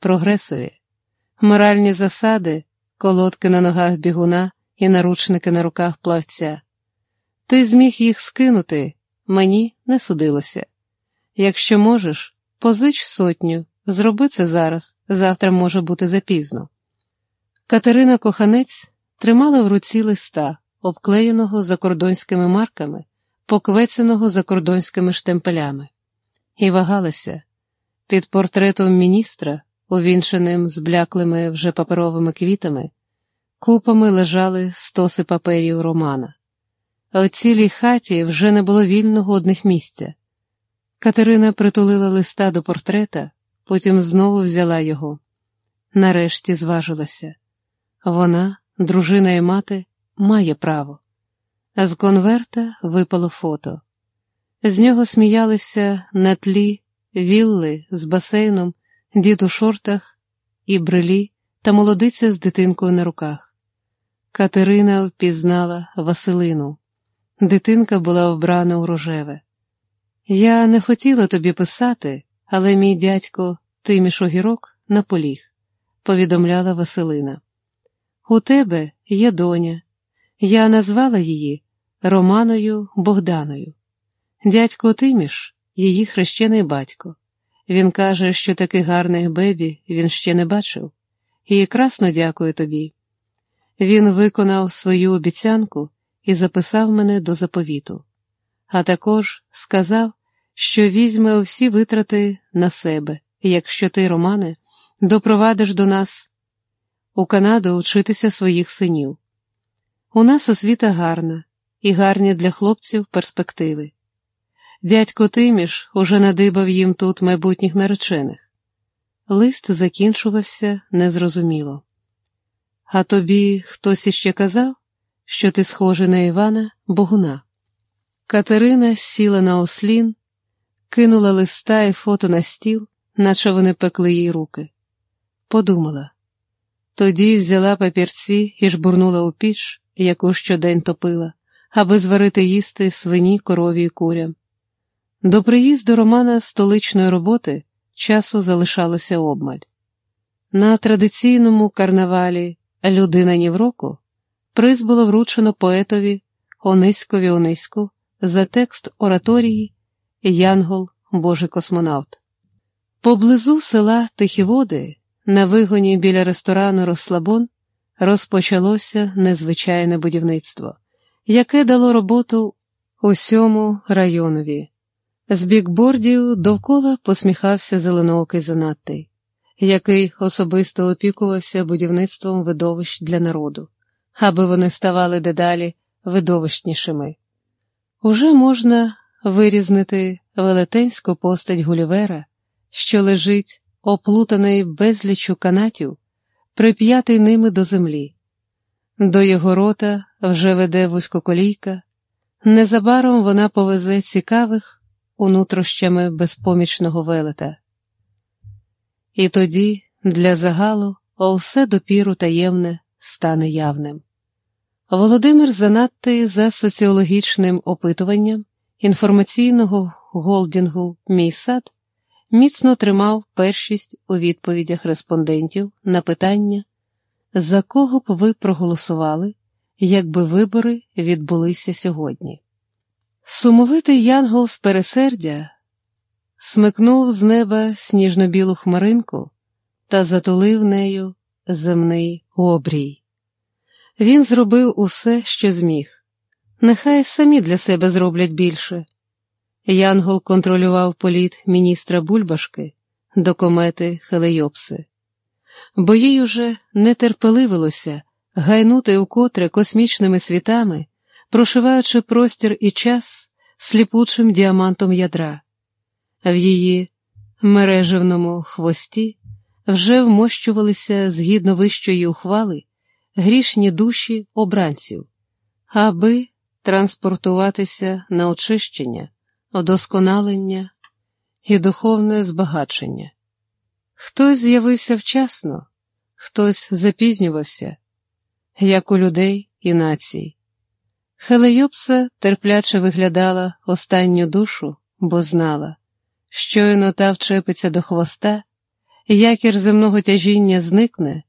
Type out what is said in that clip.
прогресові, моральні засади, колодки на ногах бігуна і наручники на руках плавця. Ти зміг їх скинути, мені не судилося. Якщо можеш, позич сотню, зроби це зараз, завтра може бути запізно. Катерина Коханець тримала в руці листа, обклеєного закордонськими марками, поквеценого закордонськими штемпелями, і вагалася під портретом міністра, увінченим збляклими вже паперовими квітами, купами лежали стоси паперів Романа. А в цілій хаті вже не було вільного одних місця. Катерина притулила листа до портрета, потім знову взяла його. Нарешті зважилася. Вона, дружина і мати, має право. А з конверта випало фото. З нього сміялися на тлі вілли з басейном, дід у шортах і брелі та молодиця з дитинкою на руках. Катерина впізнала Василину. Дитинка була вбрана у рожеве. Я не хотіла тобі писати, але мій дядько Тиміш Огірок наполіг, повідомляла Василина. У тебе є доня. Я назвала її Романою Богданою. Дядько Тиміш, її хрещений батько. Він каже, що таких гарних бебі він ще не бачив, і красно дякую тобі. Він виконав свою обіцянку і записав мене до заповіту, а також сказав, що візьме всі витрати на себе, якщо ти, Романе, допровадиш до нас у Канаду вчитися своїх синів. У нас освіта гарна і гарні для хлопців перспективи. Дядько Тиміш уже надибав їм тут майбутніх наречених. Лист закінчувався незрозуміло. А тобі хтось іще казав, що ти схожий на Івана Богуна. Катерина сіла на ослін, кинула листа і фото на стіл, наче вони пекли їй руки. Подумала. Тоді взяла папірці і жбурнула у піч, яку щодень топила, аби зварити їсти свині, корові і курям. До приїзду Романа столичної роботи часу залишалося обмаль. На традиційному карнавалі Людина ні в року приз було вручено поетові Ониськові Ониську за текст ораторії Янгол Божий космонавт. Поблизу села Тихі Води, на вигоні біля ресторану Розслабон, розпочалося незвичайне будівництво, яке дало роботу усьому районові. З бікбордів довкола посміхався зеленоокий занадтий, який особисто опікувався будівництвом видовищ для народу, аби вони ставали дедалі видовищнішими. Уже можна вирізнити велетенську постать Гулівера, що лежить, оплутаний безлічу канатів, прип'ятий ними до землі. До його рота вже веде вузькоколійка, незабаром вона повезе цікавих унутрощами безпомічного велета. І тоді для загалу все допіру таємне стане явним. Володимир занадти за соціологічним опитуванням інформаційного голдінгу Мій сад міцно тримав першість у відповідях респондентів на питання, за кого б ви проголосували, якби вибори відбулися сьогодні. Сумовитий янгол з пересердя смикнув з неба сніжно-білу хмаринку та затулив нею земний обрій. Він зробив усе, що зміг. Нехай самі для себе зроблять більше. Янгол контролював політ міністра Бульбашки до комети Хелейопси, бо їй уже не терпеливилося гайнути укотре космічними світами прошиваючи простір і час сліпучим діамантом ядра, в її мережевному хвості вже вмощувалися згідно вищої ухвали грішні душі обранців, аби транспортуватися на очищення, вдосконалення і духовне збагачення. Хтось з'явився вчасно, хтось запізнювався, як у людей і націй. Хелеюпса терпляче виглядала останню душу, бо знала, щойно та вчепиться до хвоста, якір земного тяжіння зникне,